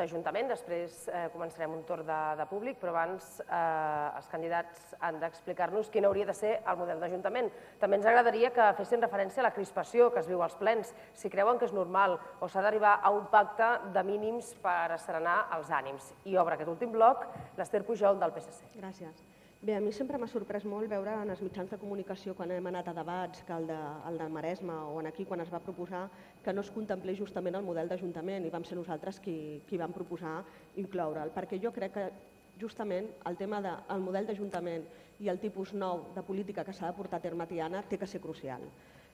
d'Ajuntament, després eh, començarem un torn de, de públic, però abans eh, els candidats han d'explicar-nos quin hauria de ser el model d'Ajuntament. També ens agradaria que fessin referència a la crispació que es viu als plens, si creuen que és normal o s'ha d'arribar a un pacte de mínims per serenar els ànims. I obre aquest últim bloc l'Ester Pujol del PSC. Gràcies. Bé, a mi sempre m'ha sorprès molt veure en els mitjans de comunicació quan hem anat a debats, que el de, el de Maresme o en aquí quan es va proposar, que no es contemplés justament el model d'Ajuntament i vam ser nosaltres qui, qui vam proposar incloure'l, perquè jo crec que justament el tema del de, model d'Ajuntament i el tipus nou de política que s'ha de portar a terme a Tiana té que ser crucial.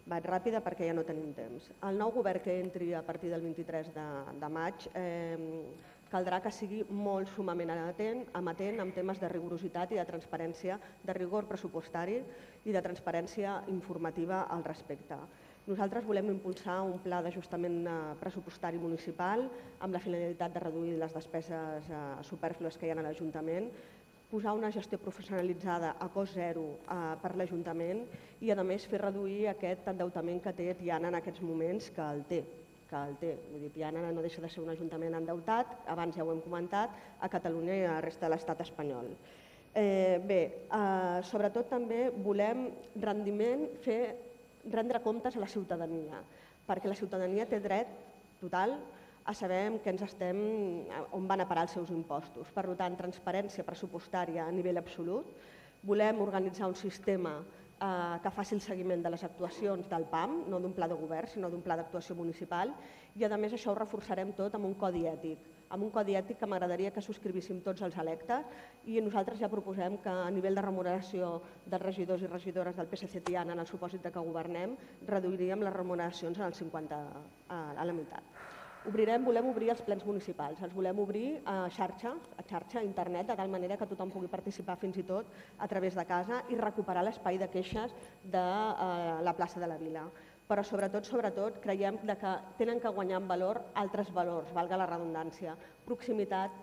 Vaig ràpida perquè ja no tenim temps. El nou govern que entri a partir del 23 de, de maig eh, caldrà que sigui molt sumament atent, amatent amb temes de rigorositat i de transparència, de rigor pressupostari i de transparència informativa al respecte. Nosaltres volem impulsar un pla d'ajustament eh, pressupostari municipal amb la finalitat de reduir les despeses eh, superflues que hi ha a l'Ajuntament, posar una gestió professionalitzada a cost zero eh, per l'Ajuntament i, a més, fer reduir aquest endeutament que té Tiana en aquests moments, que el té que el té. Vull dir, Tiana no deixa de ser un ajuntament endeutat, abans ja ho hem comentat, a Catalunya i a la resta de l'estat espanyol. Eh, bé, eh, sobretot també volem rendiment, fer, rendre comptes a la ciutadania, perquè la ciutadania té dret total a saber que ens estem, on van a parar els seus impostos. Per tant, transparència pressupostària a nivell absolut. Volem organitzar un sistema eh, que faci el seguiment de les actuacions del PAM, no d'un pla de govern, sinó d'un pla d'actuació municipal, i a més això ho reforçarem tot amb un codi ètic, amb un codi ètic que m'agradaria que subscrivíssim tots els electes i nosaltres ja proposem que a nivell de remuneració dels regidors i regidores del PSC Tiana en el supòsit de que governem, reduiríem les remuneracions en el 50, a la meitat. Obrirem, volem obrir els plens municipals, els volem obrir a xarxa, a xarxa, a internet, de tal manera que tothom pugui participar fins i tot a través de casa i recuperar l'espai de queixes de eh, la plaça de la Vila. Però sobretot, sobretot, creiem que tenen que guanyar en valor altres valors, valga la redundància, proximitat,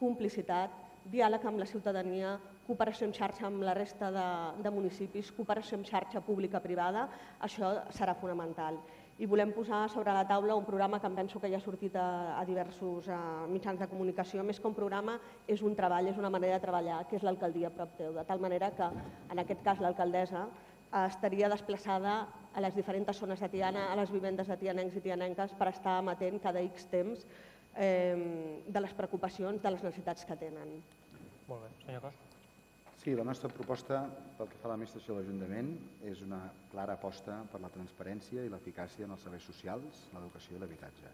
complicitat, diàleg amb la ciutadania, cooperació en xarxa amb la resta de, de municipis, cooperació en xarxa pública-privada, això serà fonamental i volem posar sobre la taula un programa que em penso que ja ha sortit a, a diversos a mitjans de comunicació. Més que un programa, és un treball, és una manera de treballar, que és l'alcaldia prop teu, de tal manera que, en aquest cas, l'alcaldessa estaria desplaçada a les diferents zones de Tiana, a les vivendes de tianencs i tianenques, per estar amatent cada X temps eh, de les preocupacions, de les necessitats que tenen. Molt bé. Senyor Costa. Sí, la nostra proposta pel que fa a l'administració de l'Ajuntament és una clara aposta per la transparència i l'eficàcia en els serveis socials, l'educació i l'habitatge.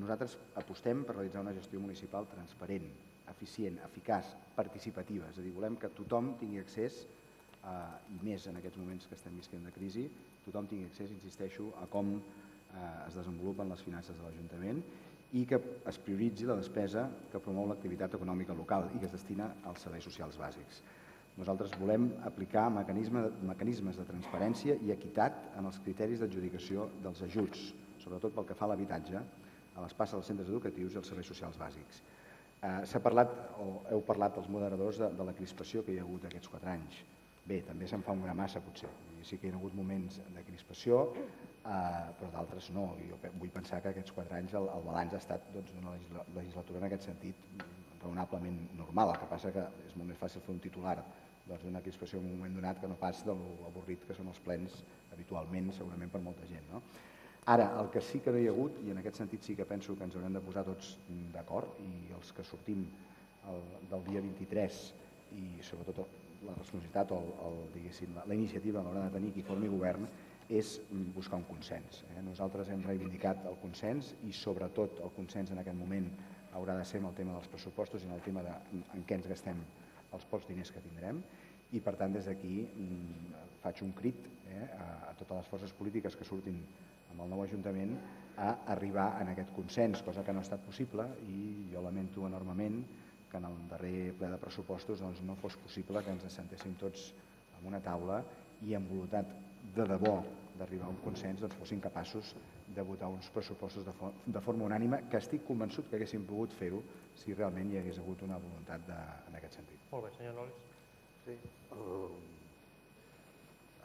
Nosaltres apostem per realitzar una gestió municipal transparent, eficient, eficaç, participativa. És a dir, volem que tothom tingui accés, eh, i més en aquests moments que estem visquent de crisi, tothom tingui accés, insisteixo, a com eh, es desenvolupen les finances de l'Ajuntament i que es prioritzi la despesa que promou l'activitat econòmica local i que es destina als serveis socials bàsics. Nosaltres volem aplicar mecanisme, mecanismes de transparència i equitat en els criteris d'adjudicació dels ajuts, sobretot pel que fa a l'habitatge, a les passes dels centres educatius i als serveis socials bàsics. Eh, S'ha parlat, o heu parlat els moderadors, de, de la crispació que hi ha hagut aquests quatre anys. Bé, també se'n fa una massa, potser. Sí que hi ha hagut moments de crispació, eh, però d'altres no. Jo vull pensar que aquests quatre anys el, el balanç ha estat doncs, una legislatura en aquest sentit raonablement normal. El que passa que és molt més fàcil fer un titular doncs, d'una crispació en un moment donat que no pas de l'avorrit que són els plens habitualment, segurament per molta gent. No? Ara, el que sí que no hi ha hagut, i en aquest sentit sí que penso que ens haurem de posar tots d'acord, i els que sortim el, del dia 23 i sobretot la responsabilitat o el, el, la, la iniciativa l'haurà de tenir qui formi govern, és buscar un consens. Eh? Nosaltres hem reivindicat el consens i sobretot el consens en aquest moment haurà de ser en el tema dels pressupostos i en el tema de en què ens gastem els pocs diners que tindrem i per tant des d'aquí mm, faig un crit eh, a, a totes les forces polítiques que surtin amb el nou Ajuntament a arribar en aquest consens, cosa que no ha estat possible i jo lamento enormement que en el darrer ple de pressupostos doncs, no fos possible que ens assentéssim tots en una taula i amb voluntat de debò d'arribar a un consens doncs, fossin capaços de votar uns pressupostos de, for de forma unànima, que estic convençut que haguéssim pogut fer-ho si realment hi hagués hagut una voluntat de, en aquest sentit. Molt bé, senyor Nolis. Sí, uh,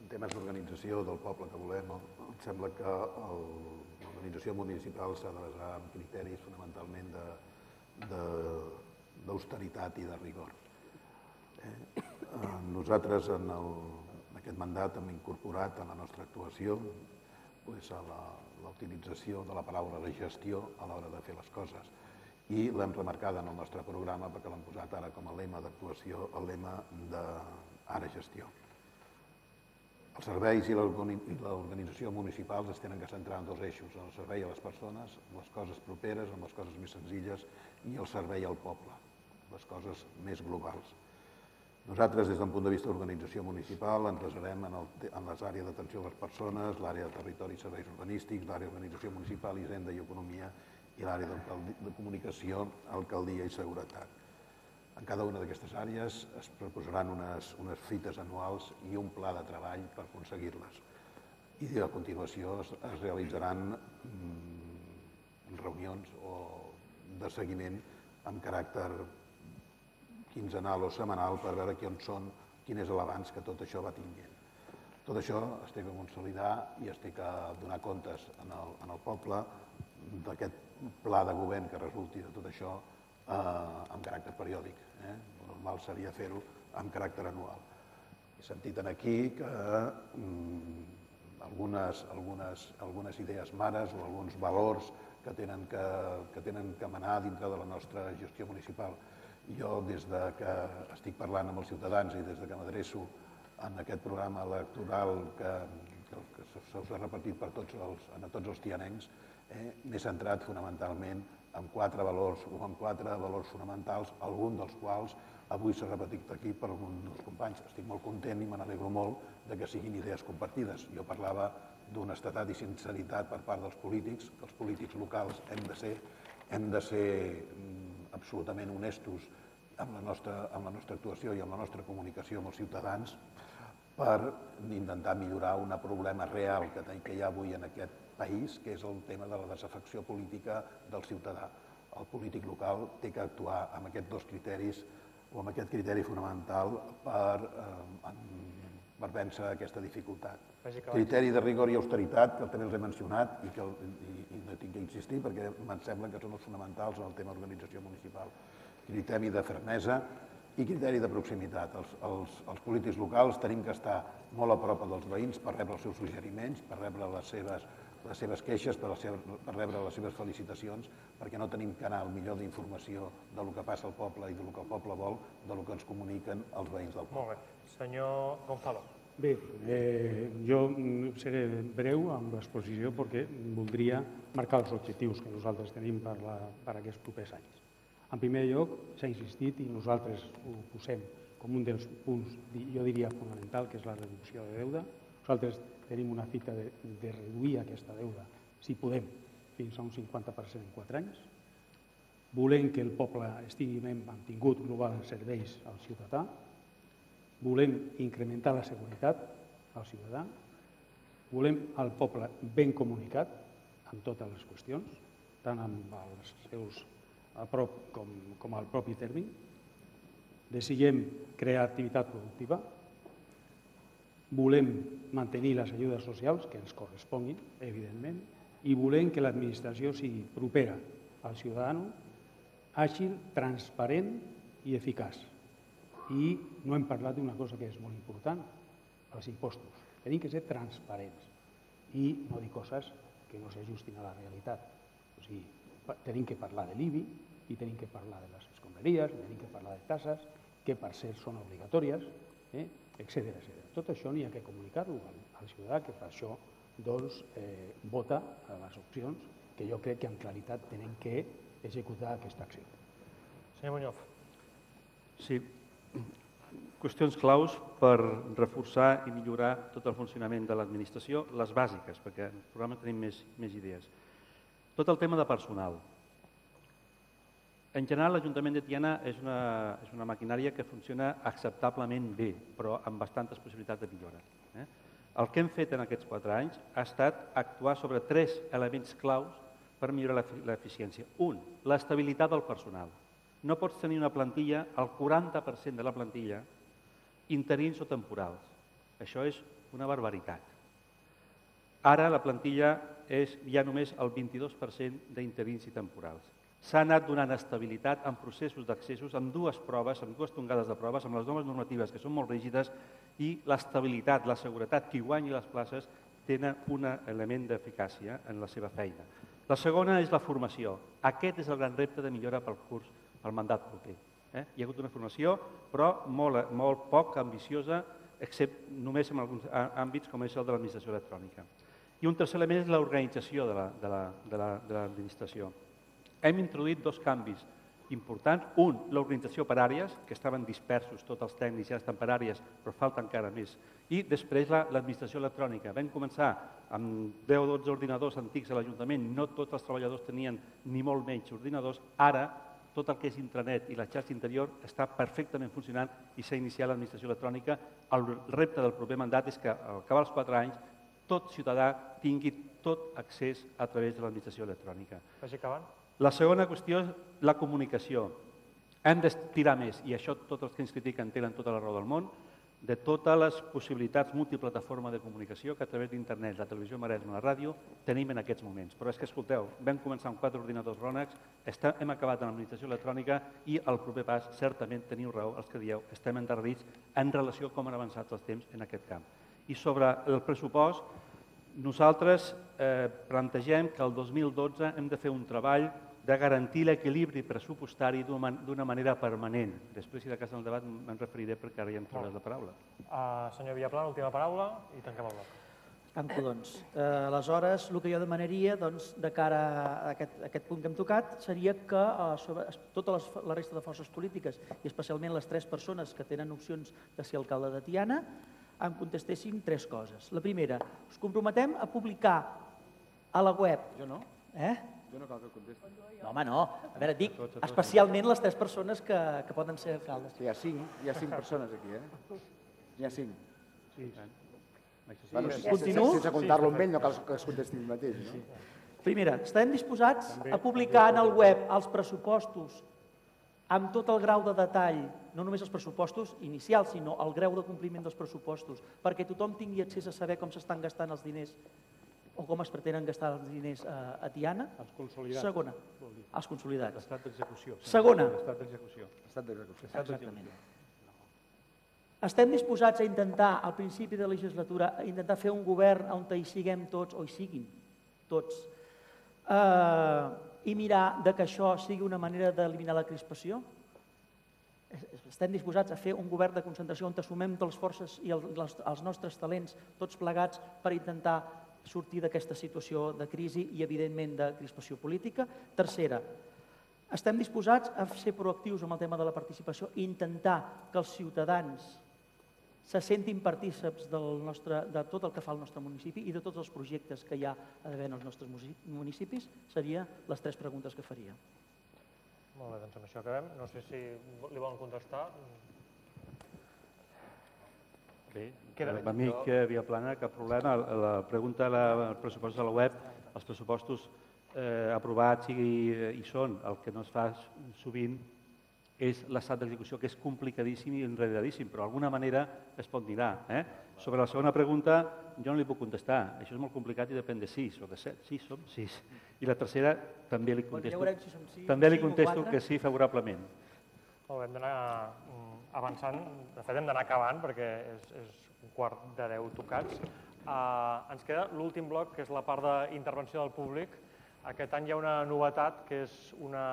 en temes d'organització del poble que volem, em sembla que el, l'organització municipal s'ha de basar en criteris fonamentalment de- de- d'austeritat i de rigor. Eh, eh, Nosaltres en, el, en aquest mandat hem incorporat en la nostra actuació pues, a la, la utilització de la paraula de gestió a l'hora de fer les coses i l'hem remarcada en el nostre programa perquè l'hem posat ara com a lema d'actuació, el lema de ara gestió. Els serveis i l'organi- i l'organització municipals es tenen que centrar en dos eixos, el servei a les persones, les coses properes, en les coses més senzilles i el servei al poble, les coses més globals. Nosaltres, des d'un punt de vista d'organització municipal, ens basarem en, el, en les àrees d'atenció a les persones, l'àrea de territori i serveis urbanístics, l'àrea d'organització municipal, hisenda i economia i l'àrea de comunicació, alcaldia i seguretat. En cada una d'aquestes àrees es proposaran unes, unes fites anuals i un pla de treball per aconseguir-les. I a continuació es, es realitzaran mm, reunions o de seguiment amb caràcter quinzenal o setmanal per veure qui on són, quin és l'avanç que tot això va tinguent. Tot això es té que consolidar i es té que donar comptes en el, en el poble d'aquest pla de govern que resulti de tot això eh, amb caràcter periòdic. Eh? Normal seria fer-ho amb caràcter anual. He sentit en aquí que mm, algunes, algunes, algunes idees mares o alguns valors que tenen que, que tenen que manar dintre de la nostra gestió municipal. Jo, des de que estic parlant amb els ciutadans i des de que m'adreço en aquest programa electoral que, que, que se us ha repartit per tots els, a tots els tianencs, eh, m'he centrat fonamentalment en quatre valors o en quatre valors fonamentals, algun dels quals avui s'ha repetit aquí per algun dels companys. Estic molt content i me n'alegro molt de que siguin idees compartides. Jo parlava d'honestedat i sinceritat per part dels polítics, que els polítics locals hem de ser, hem de ser mm, absolutament honestos amb la, nostra, amb la nostra actuació i amb la nostra comunicació amb els ciutadans per intentar millorar un problema real que, que hi ha avui en aquest país, que és el tema de la desafecció política del ciutadà. El polític local té que actuar amb aquests dos criteris o amb aquest criteri fonamental per, eh, per vèncer aquesta dificultat. Criteri de rigor i austeritat, que també els he mencionat i que i, i no tinc que insistir perquè em sembla que són els fonamentals en el tema organització municipal. Criteri de fermesa i criteri de proximitat. Els, els, els polítics locals tenim que estar molt a prop dels veïns per rebre els seus suggeriments, per rebre les seves, les seves queixes, per, seves, per rebre les seves felicitacions, perquè no tenim canal millor d'informació de lo que passa al poble i de lo que el poble vol, de lo que ens comuniquen els veïns del poble. Molt bé. Senyor Gonzalo. Bé, eh, jo seré breu amb l'exposició perquè voldria marcar els objectius que nosaltres tenim per, la, per aquests propers anys. En primer lloc, s'ha insistit i nosaltres ho posem com un dels punts, jo diria fonamental, que és la reducció de deuda. Nosaltres tenim una fita de, de reduir aquesta deuda, si podem, fins a un 50% en 4 anys. Volem que el poble estigui ben mantingut global en serveis al ciutadà, volem incrementar la seguretat al ciutadà, volem el poble ben comunicat amb totes les qüestions, tant amb els seus a prop com, com al propi terme, desitgem crear activitat productiva, volem mantenir les ajudes socials que ens corresponguin, evidentment, i volem que l'administració sigui propera al ciutadà, àgil, transparent i eficaç. I no hem parlat d'una cosa que és molt important, els impostos. Tenim que ser transparents i no dir coses que no s'ajustin a la realitat. O sigui, tenim que parlar de l'IBI i tenim que parlar de les escombraries, tenim que parlar de tasses, que per cert són obligatòries, eh? Etc. Tot això n'hi ha que comunicar-ho al, al ciutadà, que per això doncs, eh, vota a les opcions que jo crec que amb claritat tenen que executar aquesta acció. Senyor Muñoz. Sí, qüestions claus per reforçar i millorar tot el funcionament de l'administració, les bàsiques, perquè en el programa tenim més, més idees. Tot el tema de personal. En general, l'Ajuntament de Tiana és una, és una maquinària que funciona acceptablement bé, però amb bastantes possibilitats de millora. Eh? El que hem fet en aquests quatre anys ha estat actuar sobre tres elements claus per millorar l'efi- l'eficiència. Un, l'estabilitat del personal. No pots tenir una plantilla, el 40% de la plantilla, interins o temporals. Això és una barbaritat. Ara la plantilla és, ha només el 22% d'interins i temporals. S'ha anat donant estabilitat en processos d'accessos, amb dues proves, amb dues tongades de proves, amb les noves normatives que són molt rígides i l'estabilitat, la seguretat, qui guanyi les places tenen un element d'eficàcia en la seva feina. La segona és la formació. Aquest és el gran repte de millora pel curs, pel mandat proper. Eh? Hi ha hagut una formació, però molt, molt poc ambiciosa, excepte només en alguns àmbits com és el de l'administració electrònica. I un tercer element és l'organització de l'administració. La, de la, de hem introduït dos canvis importants. Un, l'organització per àrees, que estaven dispersos, tots els tècnics ja estan per àrees, però falta encara més. I després l'administració la, electrònica. Vam començar amb 10 o 12 ordinadors antics a l'Ajuntament, no tots els treballadors tenien ni molt menys ordinadors. Ara, tot el que és intranet i la xarxa interior està perfectament funcionant i s'ha iniciat l'administració electrònica. El repte del proper mandat és que al acabar els 4 anys tot ciutadà tingui tot accés a través de l'administració electrònica. Vagi acabant. La segona qüestió és la comunicació. Hem d'estirar més, i això tots els que ens critiquen tenen tota la raó del món, de totes les possibilitats multiplataforma de comunicació que a través d'internet, la televisió Maresme, la ràdio, tenim en aquests moments. Però és que, escolteu, vam començar amb quatre ordinadors Ronex, està, hem acabat amb l'administració electrònica i el proper pas, certament, teniu raó els que dieu, estem endarrerits en relació a com han avançat els temps en aquest camp. I sobre el pressupost, nosaltres eh, plantegem que el 2012 hem de fer un treball de garantir l'equilibri pressupostari d'una manera permanent. Després, si de cas en el debat, me'n referiré perquè ara ja em trobaràs la paraula. Uh, senyor Villaplan, última paraula i tanquem el bloc. Tanco, doncs. Eh, aleshores, el que jo demanaria, doncs, de cara a aquest, a aquest punt que hem tocat, seria que eh, sobre, tota les, la resta de forces polítiques, i especialment les tres persones que tenen opcions de ser alcalde de Tiana, em contestessin tres coses. La primera, us comprometem a publicar a la web... Jo no. Eh? Jo no cal que contesti. No, home, no. A veure, dic, especialment les tres persones que, que poden ser alcaldes. Hi ha cinc, hi ha cinc persones aquí, eh? Hi ha cinc. Sí. Bueno, sí, Continuo? sense, sense comptar-lo amb ell, no cal que es contesti ell mateix, no? Primera, estem disposats a publicar en el web els pressupostos amb tot el grau de detall, no només els pressupostos inicials, sinó el grau de compliment dels pressupostos, perquè tothom tingui accés a saber com s'estan gastant els diners o com es pretenen gastar els diners a, a Tiana. Els consolidats. Segona, els consolidats. L'estat d'execució. Segona. L'estat d'execució. Estat d'execució. Exactament. Estem disposats a intentar, al principi de la legislatura, a intentar fer un govern on hi siguem tots, o hi siguin tots, eh, i mirar de que això sigui una manera d'eliminar la crispació? Estem disposats a fer un govern de concentració on assumem les forces i els, els nostres talents tots plegats per intentar sortir d'aquesta situació de crisi i, evidentment, de crispació política. Tercera, estem disposats a ser proactius amb el tema de la participació i intentar que els ciutadans se sentin partíceps del nostre, de tot el que fa el nostre municipi i de tots els projectes que hi ha d'haver en els nostres municipis, seria les tres preguntes que faria. Molt bé, doncs amb això acabem. No sé si li volen contestar. Bé, Queda... L'amic jo... Viaplana, cap problema. La pregunta del pressupost de la web, els pressupostos eh, aprovats i, i són, el que no es fa sovint és l'estat d'execució, que és complicadíssim i enredadíssim, però d'alguna manera es pot mirar. Eh? Sobre la segona pregunta, jo no li puc contestar. Això és molt complicat i depèn de 6 o de 7. Sí, som 6. I la tercera també li contesto, bueno, ja si 6, també li contesto que sí favorablement. Molt bé, hem d'anar avançant. De fet, hem d'anar acabant perquè és, és un quart de deu tocats. Uh, ens queda l'últim bloc, que és la part d'intervenció del públic. Aquest any hi ha una novetat, que és una